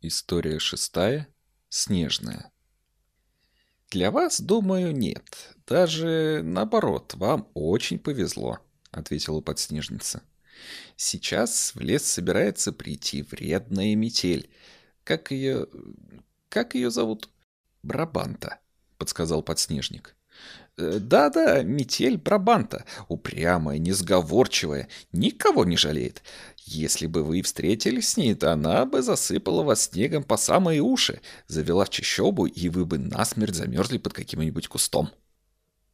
История шестая. Снежная. «Для вас, думаю, нет. Даже наоборот, вам очень повезло», — ответила подснежница. «Сейчас в лес собирается прийти вредная метель. Как ее... как ее зовут?» «Брабанта», — подсказал подснежник. «Э, «Да-да, метель Брабанта, упрямая, несговорчивая, никого не жалеет. Если бы вы встретились с ней, то она бы засыпала вас снегом по самые уши, завела в чащобу, и вы бы насмерть замерзли под каким-нибудь кустом».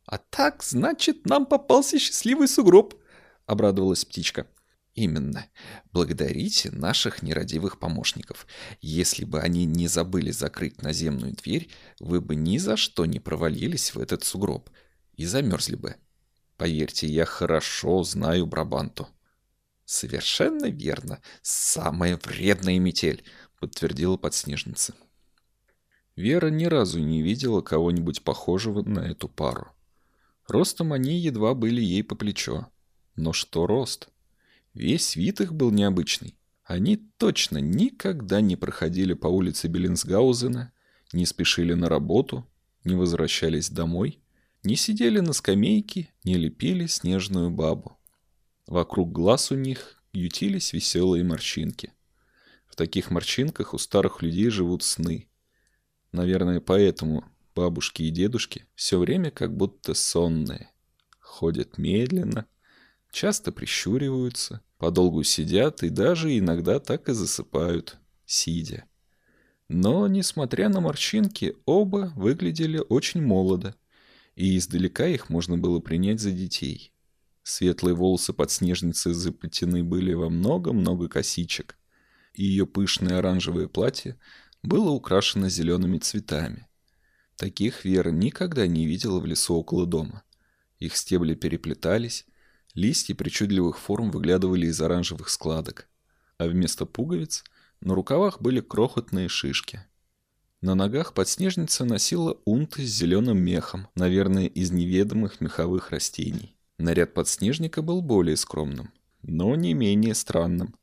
«А так, значит, нам попался счастливый сугроб», — обрадовалась птичка. Именно. Благодарите наших нерадивых помощников. Если бы они не забыли закрыть наземную дверь, вы бы ни за что не провалились в этот сугроб и замерзли бы. Поверьте, я хорошо знаю Брабанту. Совершенно верно. Самая вредная метель, подтвердила подснежница. Вера ни разу не видела кого-нибудь похожего на эту пару. Ростом они едва были ей по плечо. Но что рост? Весь вид их был необычный. Они точно никогда не проходили по улице Беллинсгаузена, не спешили на работу, не возвращались домой, не сидели на скамейке, не лепили снежную бабу. Вокруг глаз у них ютились веселые морщинки. В таких морщинках у старых людей живут сны. Наверное, поэтому бабушки и дедушки все время как будто сонные. Ходят медленно, часто прищуриваются, подолгу сидят и даже иногда так и засыпают, сидя. Но, несмотря на морщинки, оба выглядели очень молодо, и издалека их можно было принять за детей. Светлые волосы подснежницы заплетены были во много-много косичек, и ее пышное оранжевое платье было украшено зелеными цветами. Таких Вера никогда не видела в лесу около дома. Их стебли переплетались, Листья причудливых форм выглядывали из оранжевых складок, а вместо пуговиц на рукавах были крохотные шишки. На ногах подснежница носила унты с зеленым мехом, наверное, из неведомых меховых растений. Наряд подснежника был более скромным, но не менее странным.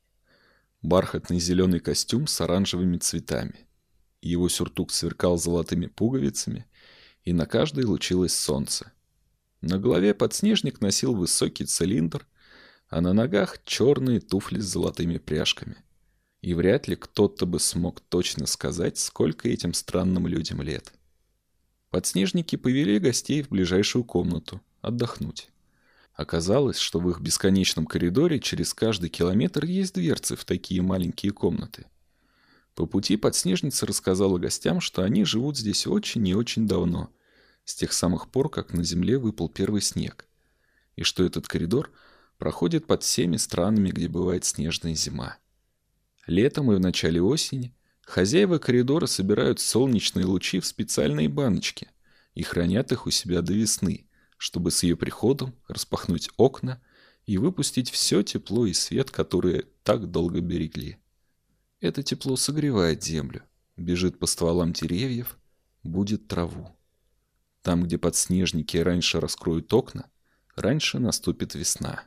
Бархатный зеленый костюм с оранжевыми цветами. Его сюртук сверкал золотыми пуговицами, и на каждой лучилось солнце. На голове подснежник носил высокий цилиндр, а на ногах черные туфли с золотыми пряжками. И вряд ли кто-то бы смог точно сказать, сколько этим странным людям лет. Подснежники повели гостей в ближайшую комнату отдохнуть. Оказалось, что в их бесконечном коридоре через каждый километр есть дверцы в такие маленькие комнаты. По пути подснежница рассказала гостям, что они живут здесь очень и очень давно – с тех самых пор, как на Земле выпал первый снег, и что этот коридор проходит под всеми странами, где бывает снежная зима. Летом и в начале осени хозяева коридора собирают солнечные лучи в специальные баночки и хранят их у себя до весны, чтобы с ее приходом распахнуть окна и выпустить все тепло и свет, которые так долго берегли. Это тепло согревает землю, бежит по стволам деревьев, будет траву. Там, где подснежники раньше раскроют окна, раньше наступит весна.